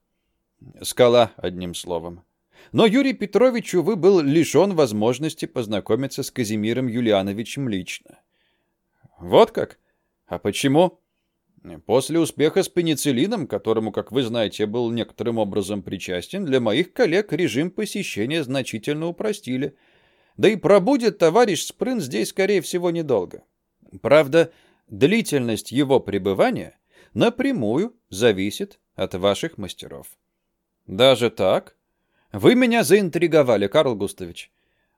Скала, одним словом. Но Юрий Петрович, увы, был лишен возможности познакомиться с Казимиром Юлиановичем лично. Вот как? А почему? После успеха с пенициллином, которому, как вы знаете, был некоторым образом причастен, для моих коллег режим посещения значительно упростили – да и пробудет товарищ Спрын здесь, скорее всего, недолго. Правда, длительность его пребывания напрямую зависит от ваших мастеров. Даже так? Вы меня заинтриговали, Карл Густавич.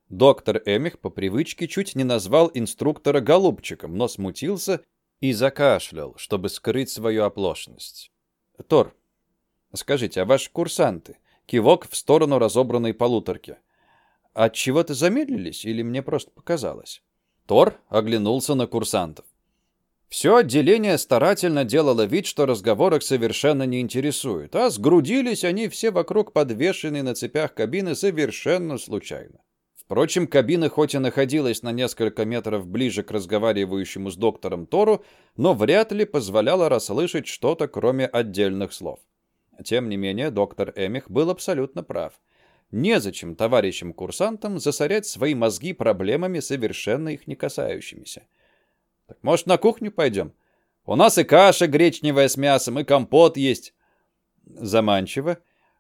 Доктор Эмих по привычке чуть не назвал инструктора голубчиком, но смутился и закашлял, чтобы скрыть свою оплошность. Тор, скажите, а ваши курсанты? Кивок в сторону разобранной полуторки. От чего-то замедлились или мне просто показалось? Тор оглянулся на курсантов. Все отделение старательно делало вид, что разговор их совершенно не интересует, а сгрудились они все вокруг подвешенной на цепях кабины совершенно случайно. Впрочем, кабина хоть и находилась на несколько метров ближе к разговаривающему с доктором Тору, но вряд ли позволяла расслышать что-то, кроме отдельных слов. Тем не менее, доктор Эмих был абсолютно прав. Незачем товарищам-курсантам засорять свои мозги проблемами, совершенно их не касающимися. Так может, на кухню пойдем? У нас и каша гречневая с мясом, и компот есть. Заманчиво,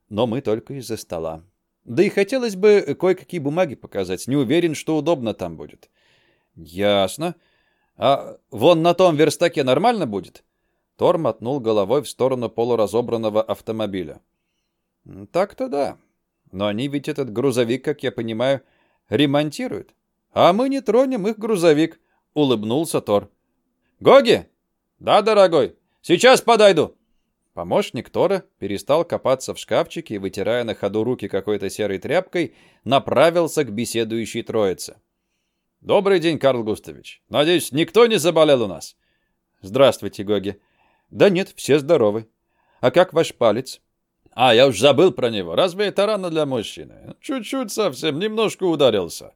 но мы только из-за стола. Да и хотелось бы кое-какие бумаги показать. Не уверен, что удобно там будет. Ясно. А вон на том верстаке нормально будет? Тор мотнул головой в сторону полуразобранного автомобиля. Так-то да. Но они ведь этот грузовик, как я понимаю, ремонтируют. А мы не тронем их грузовик, улыбнулся Тор. Гоги? Да, дорогой. Сейчас подойду. Помощник Тора перестал копаться в шкафчике и, вытирая на ходу руки какой-то серой тряпкой, направился к беседующей троице. «Добрый день, Карл Густавич. Надеюсь, никто не заболел у нас?» «Здравствуйте, Гоги. Да нет, все здоровы. А как ваш палец? А, я уж забыл про него. Разве это рано для мужчины? Чуть-чуть совсем, немножко ударился.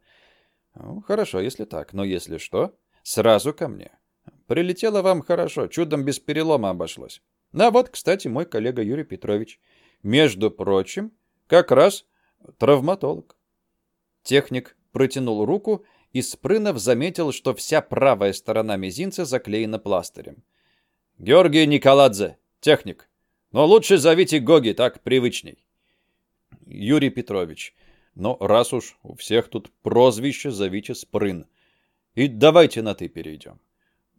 Ну, хорошо, если так. Но если что, сразу ко мне. Прилетело вам хорошо, чудом без перелома обошлось. А вот, кстати, мой коллега Юрий Петрович. Между прочим, как раз травматолог. Техник протянул руку, и Спрынов заметил, что вся правая сторона мизинца заклеена пластырем. Георгий Николадзе, техник. Но лучше зовите Гоги, так привычней. Юрий Петрович. Но раз уж у всех тут прозвище, зовите Спрын. И давайте на «ты» перейдем.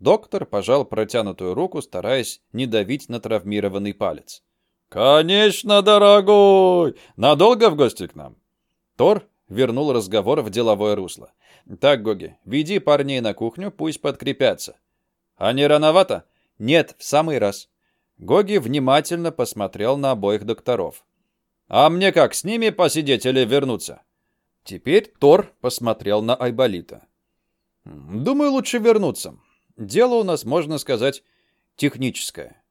Доктор пожал протянутую руку, стараясь не давить на травмированный палец. «Конечно, дорогой! Надолго в гости к нам?» Тор вернул разговор в деловое русло. «Так, Гоги, веди парней на кухню, пусть подкрепятся». «А не рановато?» Нет, в самый раз. Гоги внимательно посмотрел на обоих докторов. А мне как, с ними посидеть или вернуться? Теперь Тор посмотрел на Айболита. Думаю, лучше вернуться. Дело у нас, можно сказать, техническое.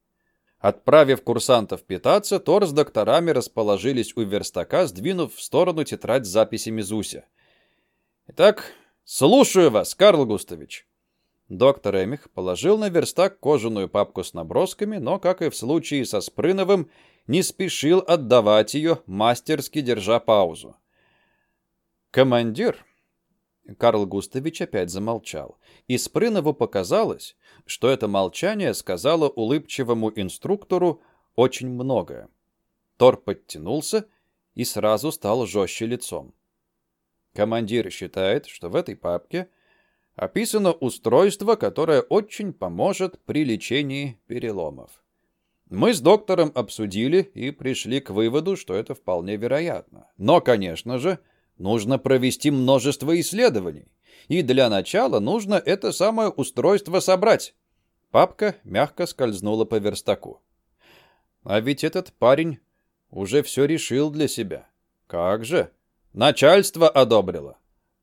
Отправив курсантов питаться, Тор с докторами расположились у верстака, сдвинув в сторону тетрадь с записями Зуся. «Итак, слушаю вас, Карл Густавич». Доктор Эмих положил на верстак кожаную папку с набросками, но, как и в случае со Спрыновым, не спешил отдавать ее, мастерски держа паузу. «Командир!» Карл Густавич опять замолчал, и Спрынову показалось, что это молчание сказало улыбчивому инструктору очень многое. Тор подтянулся и сразу стал жестче лицом. Командир считает, что в этой папке – описано устройство, которое очень поможет при лечении переломов. Мы с доктором обсудили и пришли к выводу, что это вполне вероятно. Но, конечно же, нужно провести множество исследований. И для начала нужно это самое устройство собрать. Папка мягко скользнула по верстаку. А ведь этот парень уже все решил для себя. Как же? Начальство одобрило.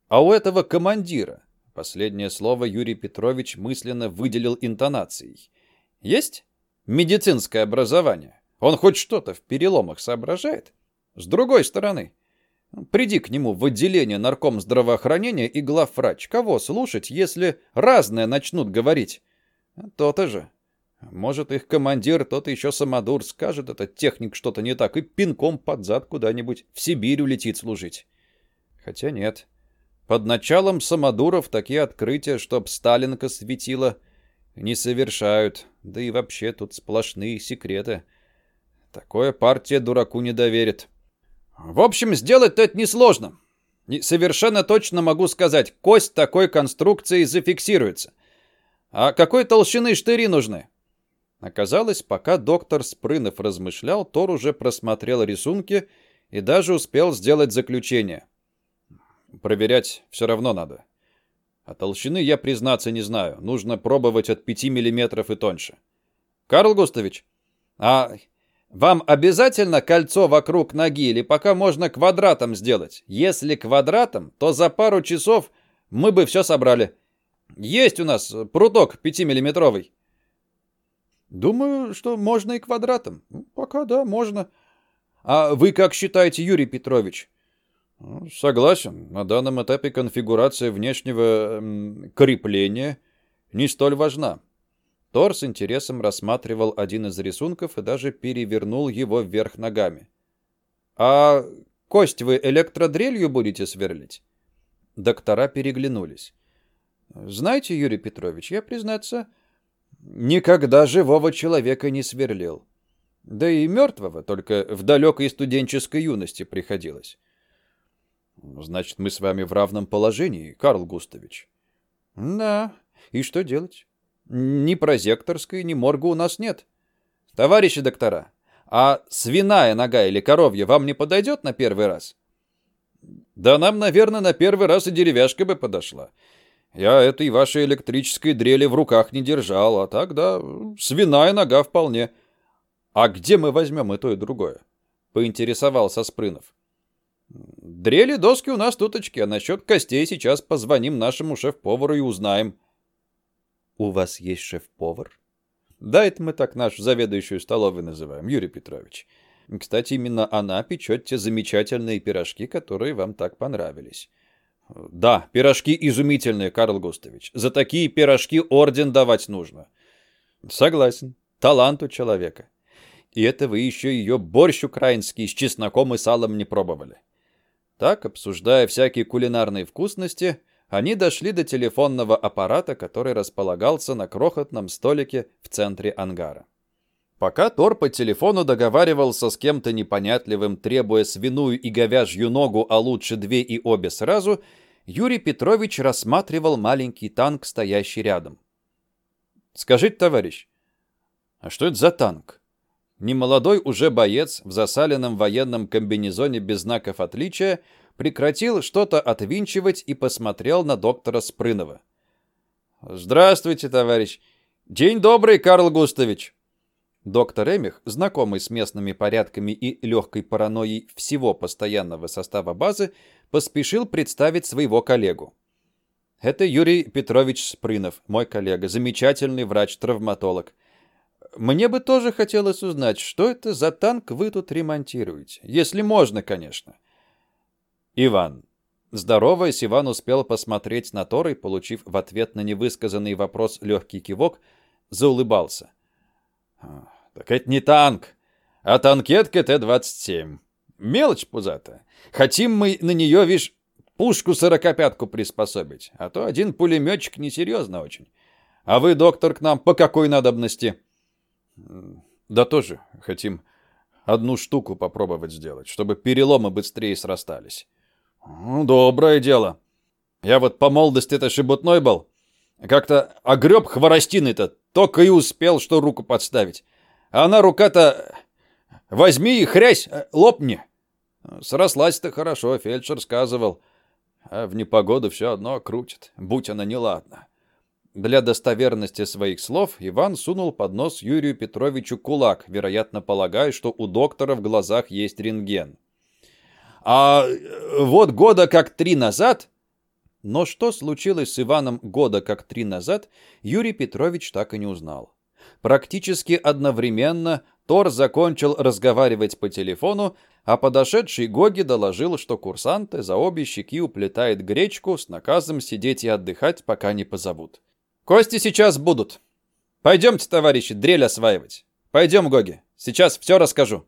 А у этого командира Последнее слово Юрий Петрович мысленно выделил интонацией. Есть медицинское образование? Он хоть что-то в переломах соображает? С другой стороны, приди к нему в отделение нарком здравоохранения и главврач. Кого слушать, если разное начнут говорить? То-то же. Может, их командир, тот еще самодур, скажет, этот техник что-то не так, и пинком под зад куда-нибудь в Сибирь улетит служить. Хотя нет. Под началом самодуров такие открытия, чтоб Сталинка светила, не совершают. Да и вообще тут сплошные секреты. Такое партия дураку не доверит. В общем, сделать-то это несложно. И совершенно точно могу сказать, кость такой конструкции зафиксируется. А какой толщины штыри нужны? Оказалось, пока доктор Спрынов размышлял, Тор уже просмотрел рисунки и даже успел сделать заключение. Проверять все равно надо. А толщины я, признаться, не знаю. Нужно пробовать от 5 миллиметров и тоньше. Карл Густавич, а вам обязательно кольцо вокруг ноги или пока можно квадратом сделать? Если квадратом, то за пару часов мы бы все собрали. Есть у нас пруток 5-миллиметровый. Думаю, что можно и квадратом. Пока да, можно. А вы как считаете, Юрий Петрович? Согласен, на данном этапе конфигурация внешнего крепления не столь важна. Тор с интересом рассматривал один из рисунков и даже перевернул его вверх ногами. «А кость вы электродрелью будете сверлить?» Доктора переглянулись. «Знаете, Юрий Петрович, я, признаться, никогда живого человека не сверлил. Да и мертвого только в далекой студенческой юности приходилось». «Значит, мы с вами в равном положении, Карл Густавич». «Да, и что делать? Ни прозекторской, ни морга у нас нет. Товарищи доктора, а свиная нога или коровья вам не подойдет на первый раз? Да нам, наверное, на первый раз и деревяшка бы подошла. Я этой вашей электрической дрели в руках не держал, а так, да, свиная нога вполне. А где мы возьмем и то, и другое? Поинтересовался Спрынов. Дрели, доски у нас туточки, а насчет костей сейчас позвоним нашему шеф-повару и узнаем. У вас есть шеф-повар? Да, это мы так нашу заведующую столовой называем, Юрий Петрович. Кстати, именно она печет те замечательные пирожки, которые вам так понравились. Да, пирожки изумительные, Карл Густавич. За такие пирожки орден давать нужно. Согласен. Талант у человека. И это вы еще ее борщ украинский с чесноком и салом не пробовали. Так, обсуждая всякие кулинарные вкусности, они дошли до телефонного аппарата, который располагался на крохотном столике в центре ангара. Пока Тор по телефону договаривался с кем-то непонятливым, требуя свиную и говяжью ногу, а лучше две и обе сразу, Юрий Петрович рассматривал маленький танк, стоящий рядом. «Скажите, товарищ, а что это за танк?» Немолодой уже боец в засаленном военном комбинезоне без знаков отличия – прекратил что-то отвинчивать и посмотрел на доктора Спрынова. «Здравствуйте, товарищ. День добрый, Карл Густавич». Доктор Эмих, знакомый с местными порядками и легкой паранойей всего постоянного состава базы, поспешил представить своего коллегу. Это Юрий Петрович Спрынов, мой коллега, замечательный врач-травматолог. Мне бы тоже хотелось узнать, что это за танк вы тут ремонтируете, если можно, конечно. Иван. Здороваясь, Иван успел посмотреть на Тора и, получив в ответ на невысказанный вопрос легкий кивок, заулыбался. «А, «Так это не танк, а танкетка Т-27. Мелочь пузатая. Хотим мы на нее, вишь, пушку-сорокопятку приспособить, а то один пулеметчик несерьезно очень. А вы, доктор, к нам по какой надобности?» «Да тоже хотим одну штуку попробовать сделать, чтобы переломы быстрее срастались». Ну, доброе дело. Я вот по молодости-то шебутной был. Как-то огреб хворостиной-то, только и успел, что руку подставить. А она рука-то... Возьми и хрясь, э, лопни. Срослась-то хорошо, фельдшер сказывал. А в непогоду все одно крутит, будь она неладна. Для достоверности своих слов Иван сунул под нос Юрию Петровичу кулак, вероятно, полагая, что у доктора в глазах есть рентген. А э, вот года как три назад... Но что случилось с Иваном года как три назад, Юрий Петрович так и не узнал. Практически одновременно Тор закончил разговаривать по телефону, а подошедший Гоги доложил, что курсанты за обе щеки уплетает гречку с наказом сидеть и отдыхать, пока не позовут. «Кости сейчас будут. Пойдемте, товарищи, дрель осваивать. Пойдем, Гоги, сейчас все расскажу».